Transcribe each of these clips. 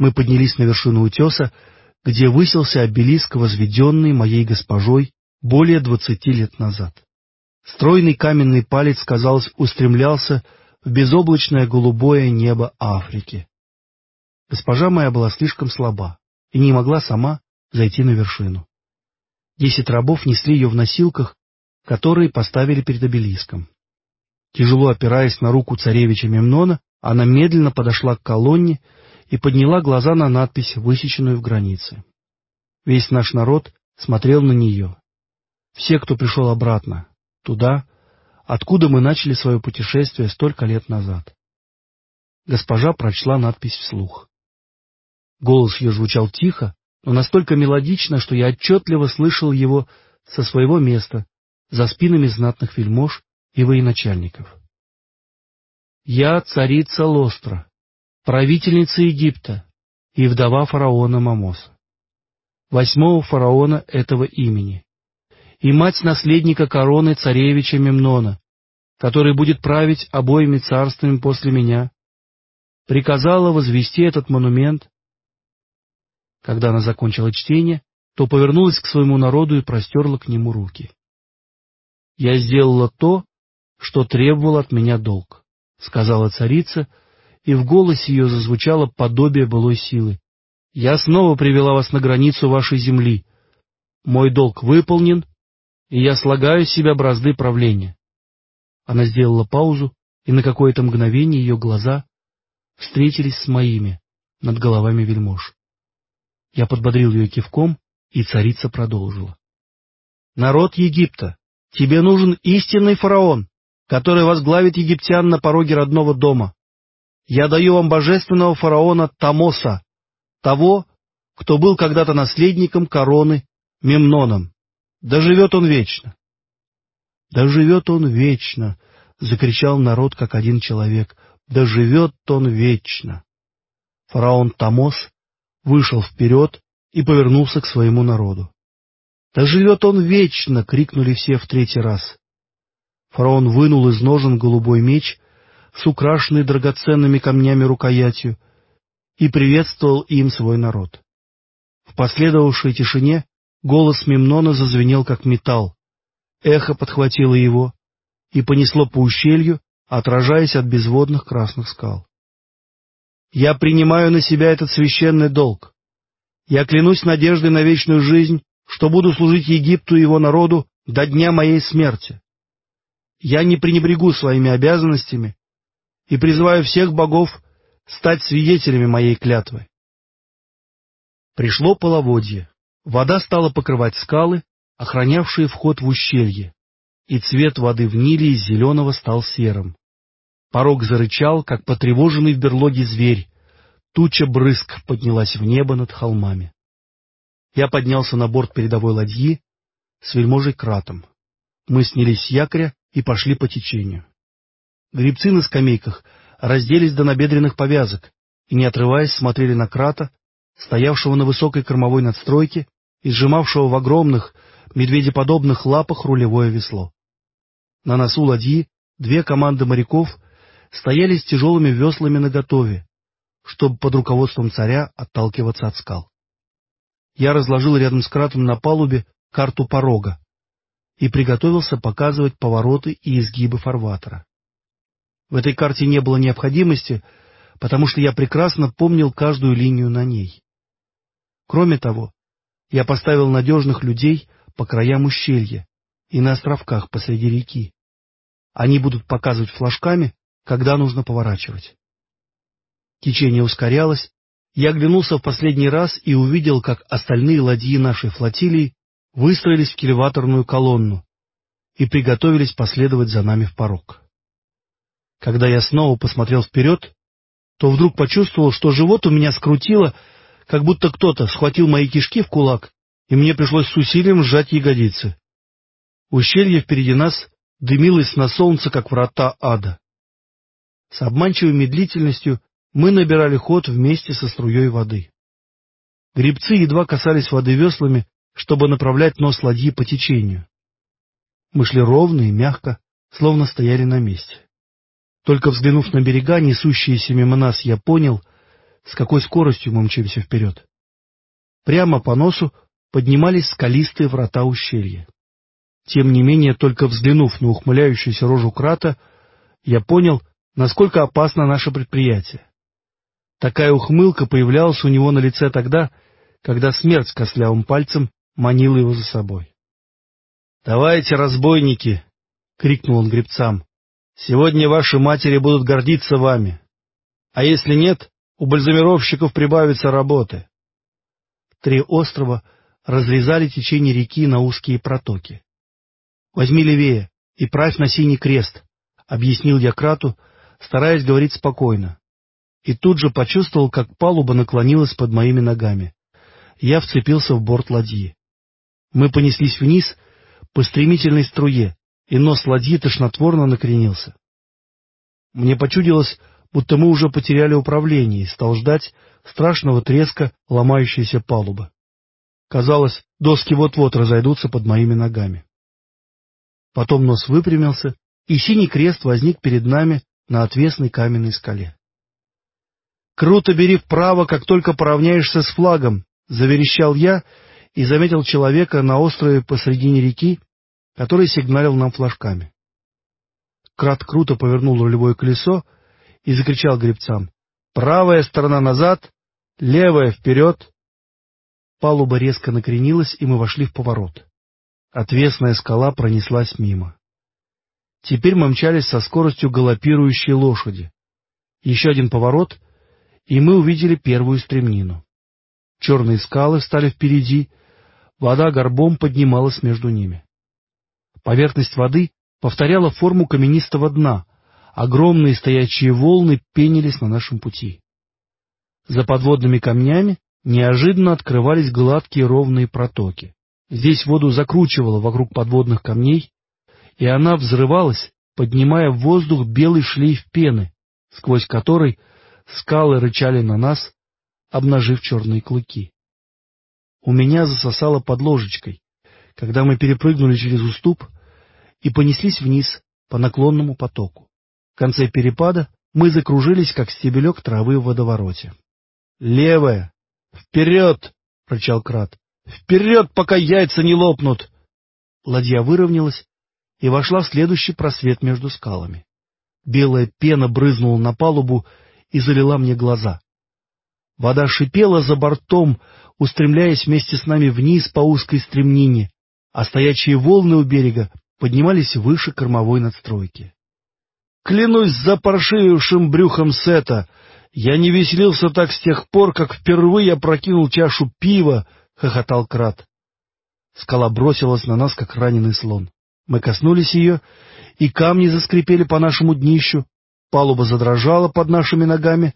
Мы поднялись на вершину утеса, где высился обелиск, возведенный моей госпожой более двадцати лет назад. Стройный каменный палец, казалось, устремлялся в безоблачное голубое небо Африки. Госпожа моя была слишком слаба и не могла сама зайти на вершину. Десять рабов несли ее в носилках, которые поставили перед обелиском. Тяжело опираясь на руку царевича Мемнона, она медленно подошла к колонне и подняла глаза на надпись, высеченную в границе. Весь наш народ смотрел на нее. Все, кто пришел обратно, туда, откуда мы начали свое путешествие столько лет назад. Госпожа прочла надпись вслух. Голос ее звучал тихо, но настолько мелодично, что я отчетливо слышал его со своего места, за спинами знатных вельмож и военачальников. «Я царица Лостра, правительница Египта и вдова фараона Мамоса, восьмого фараона этого имени, и мать наследника короны царевича Мемнона, который будет править обоими царствами после меня, приказала возвести этот монумент. Когда она закончила чтение, то повернулась к своему народу и простерла к нему руки. «Я сделала то, что требовал от меня долг», — сказала царица, и в голосе ее зазвучало подобие былой силы. «Я снова привела вас на границу вашей земли. Мой долг выполнен, и я слагаю с себя бразды правления. Она сделала паузу, и на какое-то мгновение ее глаза встретились с моими над головами вельмож. Я подбодрил ее кивком, и царица продолжила. «Народ Египта, тебе нужен истинный фараон, который возглавит египтян на пороге родного дома. Я даю вам божественного фараона Тамоса, того, кто был когда-то наследником короны Мемноном. Да живет он вечно! Да живет он вечно! — закричал народ, как один человек. Да живет он вечно! Фараон Тамос вышел вперед и повернулся к своему народу. «Да живет он вечно!» — крикнули все в третий раз. Фараон вынул из ножен голубой меч с украшенной драгоценными камнями рукоятью и приветствовал им свой народ. В последовавшей тишине Голос Мемнона зазвенел, как металл. Эхо подхватило его и понесло по ущелью, отражаясь от безводных красных скал. «Я принимаю на себя этот священный долг. Я клянусь надеждой на вечную жизнь, что буду служить Египту и его народу до дня моей смерти. Я не пренебрегу своими обязанностями и призываю всех богов стать свидетелями моей клятвы». Пришло половодье. Вода стала покрывать скалы, охранявшие вход в ущелье, и цвет воды в Ниле из зеленого стал серым. Порог зарычал, как потревоженный в берлоге зверь. Туча брызг поднялась в небо над холмами. Я поднялся на борт передовой ладьи с вельможей Кратом. Мы снялись с якоря и пошли по течению. Грибцы на скамейках разделись до набедренных повязок и, не отрываясь, смотрели на Крата, стоявшего на высокой кормовой надстройке и сжимавшего в огромных, медведеподобных лапах рулевое весло. На носу ладьи две команды моряков стояли с тяжелыми веслами наготове, чтобы под руководством царя отталкиваться от скал. Я разложил рядом с кратом на палубе карту порога и приготовился показывать повороты и изгибы фарватера. В этой карте не было необходимости, потому что я прекрасно помнил каждую линию на ней. Кроме того, я поставил надежных людей по краям ущелья и на островках посреди реки. Они будут показывать флажками, когда нужно поворачивать. Течение ускорялось, я оглянулся в последний раз и увидел, как остальные ладьи нашей флотилии выстроились в кильваторную колонну и приготовились последовать за нами в порог. Когда я снова посмотрел вперед, то вдруг почувствовал, что живот у меня скрутило, как будто кто-то схватил мои кишки в кулак, и мне пришлось с усилием сжать ягодицы. Ущелье впереди нас дымилось на солнце, как врата ада. С обманчивой медлительностью мы набирали ход вместе со струей воды. Грибцы едва касались воды веслами, чтобы направлять нос ладьи по течению. Мы шли ровно и мягко, словно стояли на месте. Только взглянув на берега, несущиеся мимо нас, я понял, с какой скоростью мы мчимся вперед. Прямо по носу поднимались скалистые врата ущелья. Тем не менее, только взглянув на ухмыляющуюся рожу Крата, я понял, насколько опасно наше предприятие. Такая ухмылка появлялась у него на лице тогда, когда смерть с костлявым пальцем манила его за собой. — Давайте, разбойники! — крикнул он гребцам. — Сегодня ваши матери будут гордиться вами. А если нет, у бальзамировщиков прибавится работы. Три острова разрезали течение реки на узкие протоки. — Возьми левее и правь на синий крест, — объяснил я Крату, стараясь говорить спокойно. И тут же почувствовал, как палуба наклонилась под моими ногами. Я вцепился в борт ладьи. Мы понеслись вниз по стремительной струе, и нос ладьи тошнотворно накренился. Мне почудилось, будто мы уже потеряли управление и стал ждать страшного треска ломающейся палубы. Казалось, доски вот-вот разойдутся под моими ногами. Потом нос выпрямился, и синий крест возник перед нами на отвесной каменной скале. «Круто бери вправо, как только поравняешься с флагом!» — заверещал я и заметил человека на острове посредине реки, который сигналил нам флажками. Крат круто повернул рулевое колесо и закричал гребцам. «Правая сторона назад, левая вперед!» Палуба резко накренилась, и мы вошли в поворот. Отвесная скала пронеслась мимо. Теперь мы мчались со скоростью галопирующей лошади. Еще один поворот, и мы увидели первую стремнину. Черные скалы стали впереди, вода горбом поднималась между ними. Поверхность воды повторяла форму каменистого дна, огромные стоячие волны пенились на нашем пути. За подводными камнями неожиданно открывались гладкие ровные протоки. Здесь воду закручивало вокруг подводных камней, и она взрывалась, поднимая в воздух белый шлейф пены, сквозь который скалы рычали на нас, обнажив черные клыки. У меня засосало под ложечкой, когда мы перепрыгнули через уступ и понеслись вниз по наклонному потоку. В конце перепада мы закружились, как стебелек травы в водовороте. — Левая! Вперед! — прочал Крат. Вперед, пока яйца не лопнут! Ладья выровнялась и вошла в следующий просвет между скалами. Белая пена брызнула на палубу и залила мне глаза. Вода шипела за бортом, устремляясь вместе с нами вниз по узкой стремнине, а стоячие волны у берега поднимались выше кормовой надстройки. Клянусь за паршивившим брюхом Сета, я не веселился так с тех пор, как впервые опрокинул чашу пива, — хохотал Крат. Скала бросилась на нас, как раненый слон. Мы коснулись ее, и камни заскрипели по нашему днищу, палуба задрожала под нашими ногами.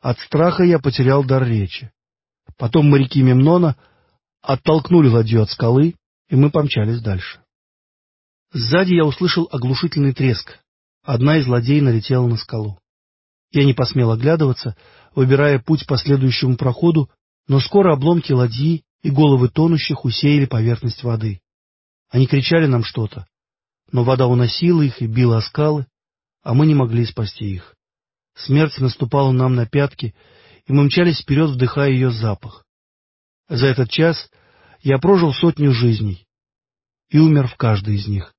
От страха я потерял дар речи. Потом моряки Мемнона оттолкнули ладью от скалы, и мы помчались дальше. Сзади я услышал оглушительный треск. Одна из ладей налетела на скалу. Я не посмел оглядываться, выбирая путь по следующему проходу, но скоро обломки ладьи и головы тонущих усеяли поверхность воды. Они кричали нам что-то, но вода уносила их и била о скалы, а мы не могли спасти их. Смерть наступала нам на пятки, и мы мчались вперед, вдыхая ее запах. За этот час я прожил сотню жизней и умер в каждой из них,